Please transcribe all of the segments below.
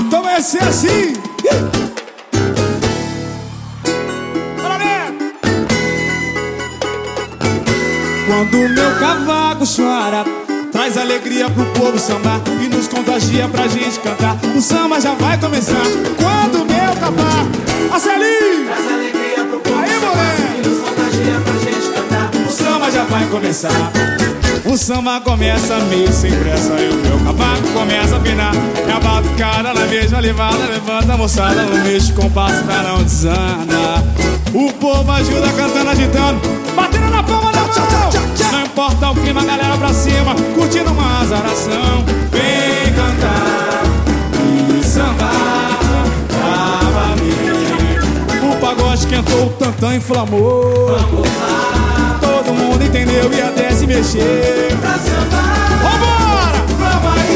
Então vai ser assim. Quando meu cavaco chora, traz alegria pro povo sambar e nos contagia pra gente cantar. O samba já vai começar. Quando meu cavaco, Marcelinho, Traz alegria pro povo Aí, sambar. E nos contagia pra gente cantar o samba já vai começar. O samba começa meio sem pressa e o meu cavaco começa a pinar. E a batucada na mesma levada levanta a moçada no mesmo compasso pra não desandar. O povo ajuda cantando, agitando, batendo na palma da mão. Não importa o clima, galera pra cima, curtindo uma azaração. Vem cantar e sambar novamente. O pagode esquentou, o tantã inflamou. Todo mundo entendeu e até se mexer. Pra sambar, Vambora! vamos aí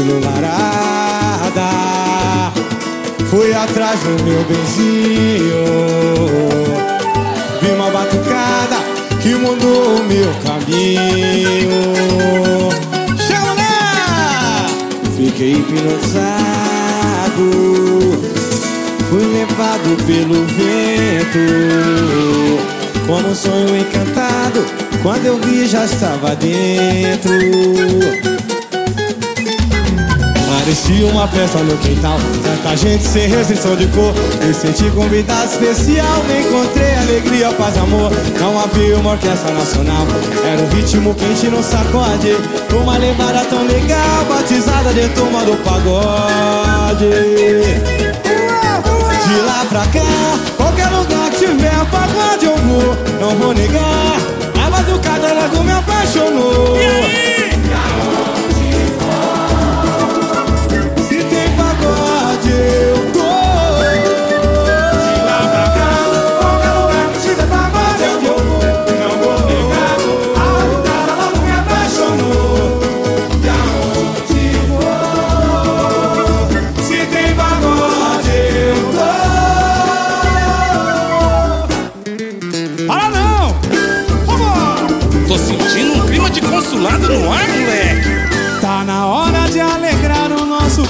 Noite lularada Fui atrás do meu benzinho. Vi uma batucada que mudou o meu caminho. Chama lá! Fiquei hipnotizado. Fui levado pelo vento. Como um sonho encantado Quando eu vi já estava dentro Parecia uma festa no quintal Tanta gente sem restrição de cor. Me senti convidado especial Me encontrei alegria, paz, amor. Não havia uma orquestra nacional. Era um ritmo quente no sacode. Uma levada tão legal Batizada de turma do pagode. De lá pra cá Qualquer lugar que tiver pagode eu vou. Não vou negar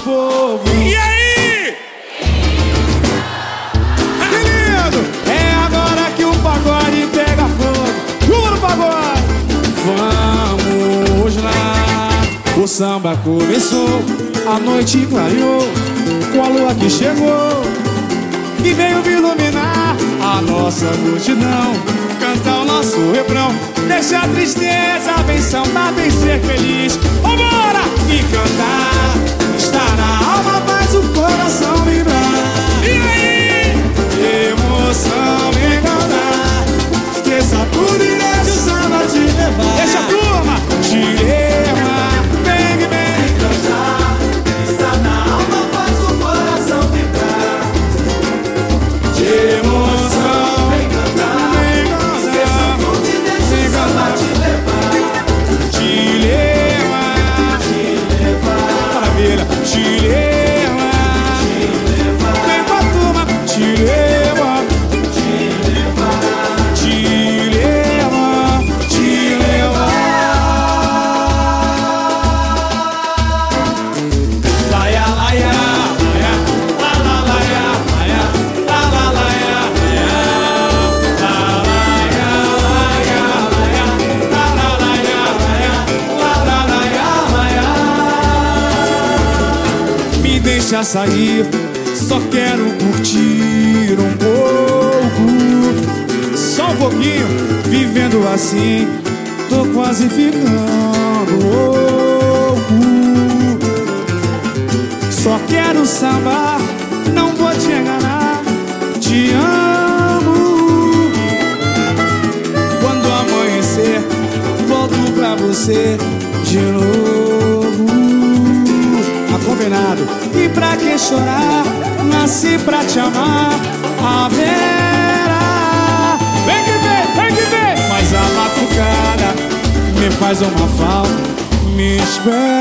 povo. E aí? Que lindo! É agora que o pagode pega fogo. Vamos no pagode! Vamos lá! O samba começou, a noite clareou, com a lua que chegou e veio me iluminar a nossa multidão. Cantar o nosso refrão, deixa a tristeza, deixa sair, só quero curtir um pouco, só um pouquinho, vivendo assim. tô quase ficando louco. Só quero sambar, não vou te enganar. Te amo. Quando amanhecer, volto pra você de novo. E pra que chorar? Nasci pra te amar. A Vera. Vem que vem, vem que vem. Mas a batucada me faz uma falta. Me espera.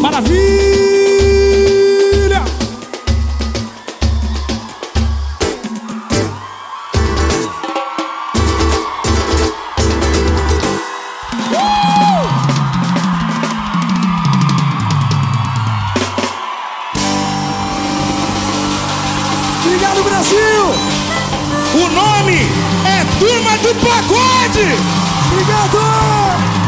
Maravilha! Obrigado, Brasil! O nome é Turma do Pagode! Obrigado!